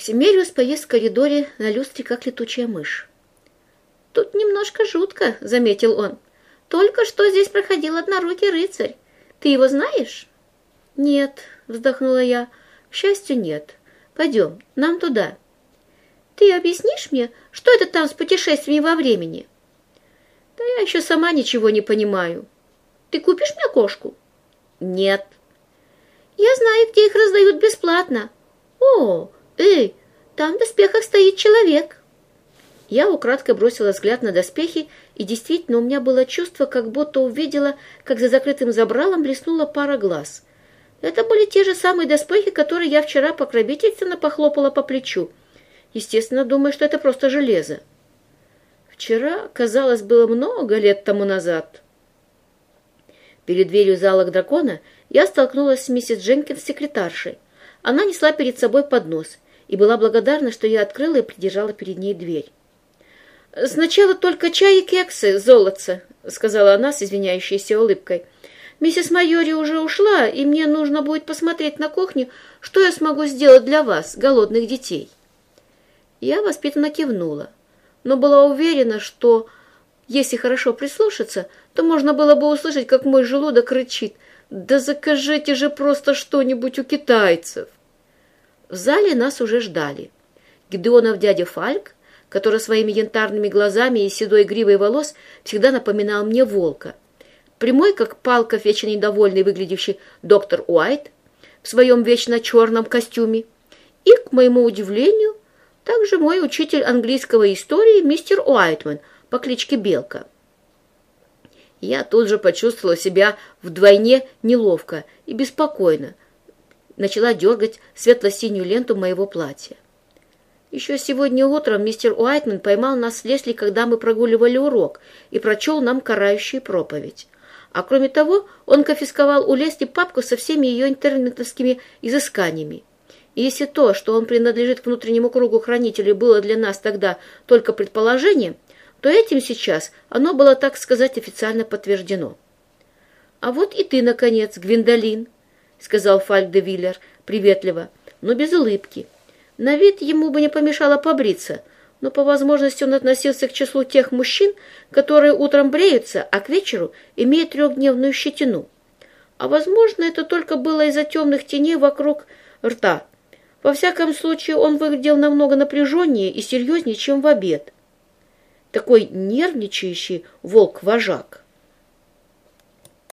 Ксимериус повис в коридоре на люстре, как летучая мышь. «Тут немножко жутко», — заметил он. «Только что здесь проходил однорукий рыцарь. Ты его знаешь?» «Нет», — вздохнула я. «К счастью, нет. Пойдем, нам туда». «Ты объяснишь мне, что это там с путешествиями во времени?» «Да я еще сама ничего не понимаю. Ты купишь мне кошку?» «Нет». «Я знаю, где их раздают бесплатно». «О, эй, там в доспехах стоит человек». Я украдкой бросила взгляд на доспехи, и действительно у меня было чувство, как будто увидела, как за закрытым забралом блеснула пара глаз. Это были те же самые доспехи, которые я вчера покровительственно похлопала по плечу. Естественно, думаю, что это просто железо. Вчера, казалось, было много лет тому назад. Перед дверью зала дракона я столкнулась с миссис Дженкинс секретаршей. Она несла перед собой поднос и была благодарна, что я открыла и придержала перед ней дверь. «Сначала только чай и кексы, золотце», — сказала она с извиняющейся улыбкой. «Миссис Майори уже ушла, и мне нужно будет посмотреть на кухне, что я смогу сделать для вас, голодных детей». Я воспитанно кивнула, но была уверена, что, если хорошо прислушаться, то можно было бы услышать, как мой желудок рычит «Да закажите же просто что-нибудь у китайцев!» В зале нас уже ждали. Гидеонов дядя Фальк, который своими янтарными глазами и седой гривой волос всегда напоминал мне волка. Прямой, как палка, вечно недовольный выглядящий доктор Уайт в своем вечно черном костюме. И, к моему удивлению, также мой учитель английского истории мистер Уайтман по кличке Белка. Я тут же почувствовала себя вдвойне неловко и беспокойно. Начала дергать светло-синюю ленту моего платья. Еще сегодня утром мистер Уайтман поймал нас с Лесли, когда мы прогуливали урок, и прочел нам карающую проповедь. А кроме того, он конфисковал у Лесли папку со всеми ее интернетовскими изысканиями. И если то, что он принадлежит к внутреннему кругу хранителей, было для нас тогда только предположением, то этим сейчас оно было, так сказать, официально подтверждено. «А вот и ты, наконец, Гвиндолин», — сказал Фальк де Виллер приветливо, но без улыбки. На вид ему бы не помешало побриться, но по возможности он относился к числу тех мужчин, которые утром бреются, а к вечеру имеют трехдневную щетину. А возможно, это только было из-за темных теней вокруг рта. Во всяком случае, он выглядел намного напряженнее и серьезнее, чем в обед. Такой нервничающий волк-вожак.